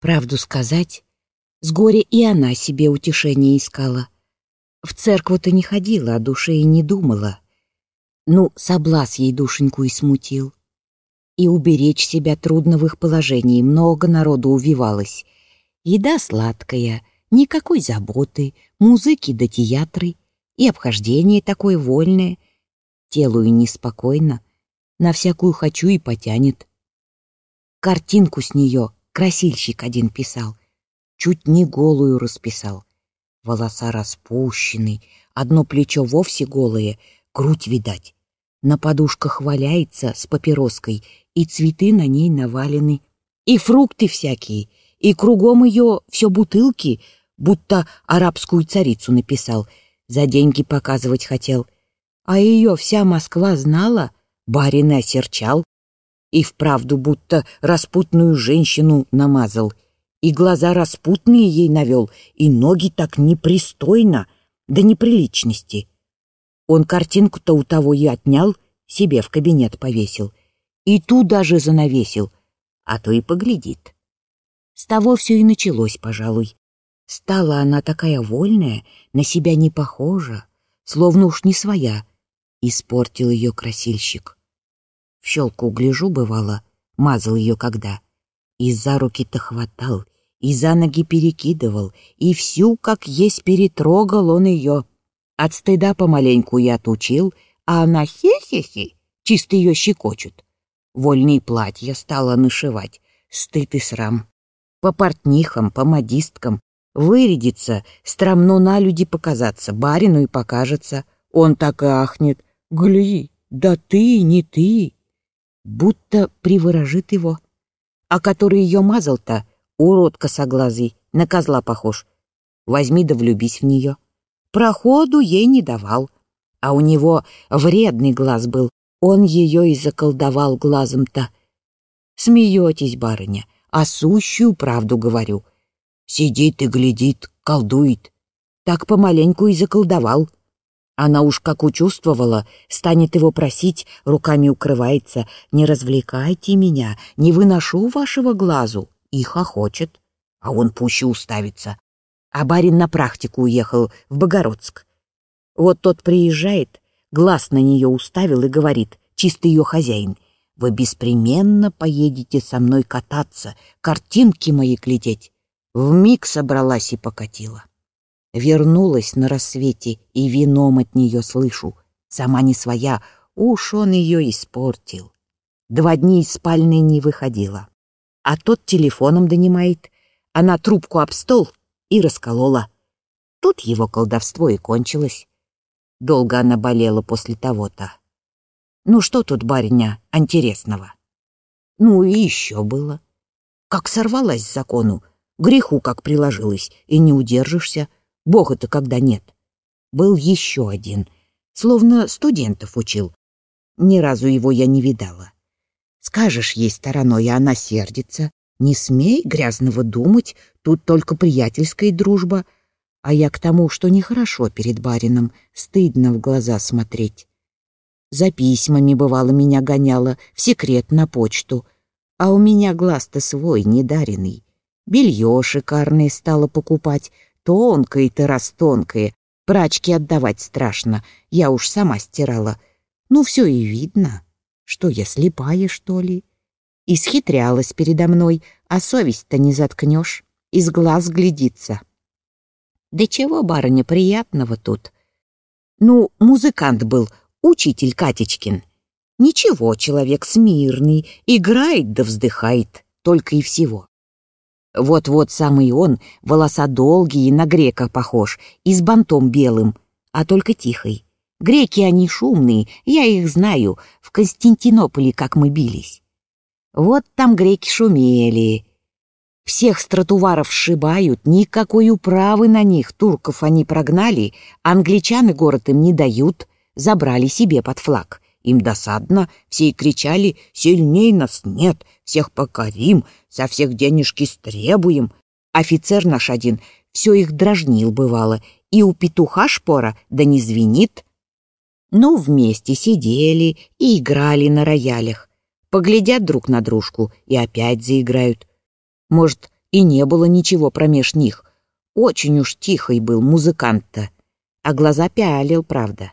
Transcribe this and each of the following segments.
Правду сказать, с горя и она себе утешение искала. В церкву-то не ходила, о душе и не думала. Ну, соблаз ей душеньку и смутил. И уберечь себя трудно в их положении, много народу увивалось. Еда сладкая, никакой заботы, музыки да театры, и обхождение такое вольное. Телу и неспокойно, на всякую хочу и потянет. Картинку с нее красильщик один писал, чуть не голую расписал. Волоса распущены, одно плечо вовсе голое, грудь видать. На подушках валяется с папироской, и цветы на ней навалены. И фрукты всякие, и кругом ее все бутылки, будто арабскую царицу написал, за деньги показывать хотел. А ее вся Москва знала, барин осерчал, и вправду будто распутную женщину намазал — и глаза распутные ей навел, и ноги так непристойно, да неприличности. Он картинку-то у того и отнял, себе в кабинет повесил, и ту даже занавесил, а то и поглядит. С того все и началось, пожалуй. Стала она такая вольная, на себя не похожа, словно уж не своя. Испортил ее красильщик. В щелку гляжу, бывало, мазал ее когда. И за руки-то хватал, и за ноги перекидывал, и всю, как есть, перетрогал он ее. От стыда помаленьку я отучил, а она хе-хе-хе, чисто ее щекочут. Вольные платья стала нашивать, стыд и срам. По портнихам, по модисткам, вырядиться, страмно на люди показаться, барину и покажется. Он так и ахнет. «Гли, да ты, не ты!» Будто приворожит его. А который ее мазал-то, Урод косоглазый, на козла похож. Возьми да влюбись в нее. Проходу ей не давал. А у него вредный глаз был. Он ее и заколдовал глазом-то. Смеетесь, барыня, а сущую правду говорю. Сидит и глядит, колдует. Так помаленьку и заколдовал. Она уж как учувствовала, станет его просить, руками укрывается. «Не развлекайте меня, не выношу вашего глазу» и хохочет, а он пуще уставится. А барин на практику уехал в Богородск. Вот тот приезжает, глаз на нее уставил и говорит, чисто ее хозяин, вы беспременно поедете со мной кататься, картинки мои глядеть. Вмиг собралась и покатила. Вернулась на рассвете, и вином от нее слышу. Сама не своя, уж он ее испортил. Два дня из спальной не выходила а тот телефоном донимает. Она трубку об стол и расколола. Тут его колдовство и кончилось. Долго она болела после того-то. Ну что тут, бариня, интересного? Ну и еще было. Как сорвалась с закону, греху как приложилась, и не удержишься. Бога-то когда нет. Был еще один, словно студентов учил. Ни разу его я не видала. Скажешь ей стороной, а она сердится. Не смей грязного думать, тут только приятельская дружба. А я к тому, что нехорошо перед барином, стыдно в глаза смотреть. За письмами, бывало, меня гоняла, в секрет на почту. А у меня глаз-то свой, недаренный. Белье шикарное стало покупать, тонкое-то растонкое. Прачки отдавать страшно, я уж сама стирала. Ну, все и видно. Что я слепая, что ли? Исхитрялась передо мной, а совесть-то не заткнешь, из глаз глядится. Да чего, барыня, приятного тут? Ну, музыкант был, учитель Катечкин. Ничего, человек смирный, играет да вздыхает, только и всего. Вот-вот самый он, волоса долгие, на грека похож, и с бантом белым, а только тихой. Греки они шумные, я их знаю, в Константинополе как мы бились. Вот там греки шумели. Всех с тротуаров сшибают, никакой управы на них, турков они прогнали, англичаны город им не дают, забрали себе под флаг. Им досадно, все и кричали «Сильней нас нет, всех покорим, со всех денежки стребуем». Офицер наш один все их дрожнил бывало, и у петуха шпора да не звенит, ну, вместе сидели и играли на роялях. Поглядят друг на дружку и опять заиграют. Может, и не было ничего промеж них. Очень уж тихий был музыкант-то, а глаза пялил, правда.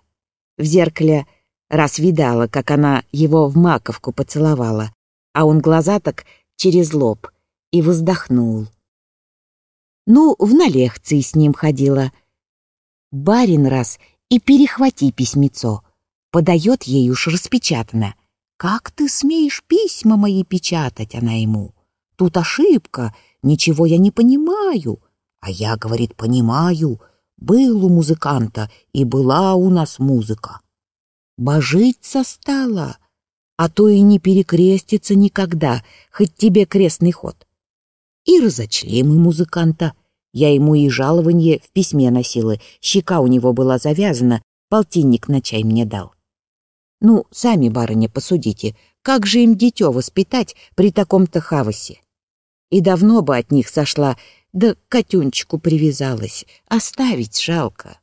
В зеркале раз видала, как она его в маковку поцеловала, а он глаза так через лоб и воздохнул. Ну, в налегции с ним ходила. Барин раз и перехвати письмецо. Подает ей уж распечатано. «Как ты смеешь письма мои печатать?» Она ему. «Тут ошибка, ничего я не понимаю». А я, говорит, понимаю. Был у музыканта, и была у нас музыка. Божиться стала, а то и не перекрестится никогда, хоть тебе крестный ход. И разочли мы музыканта. Я ему и жалование в письме носила, щека у него была завязана, полтинник на чай мне дал. Ну, сами, барыня, посудите, как же им дитё воспитать при таком-то хавосе? И давно бы от них сошла, да к котенчику привязалась, оставить жалко.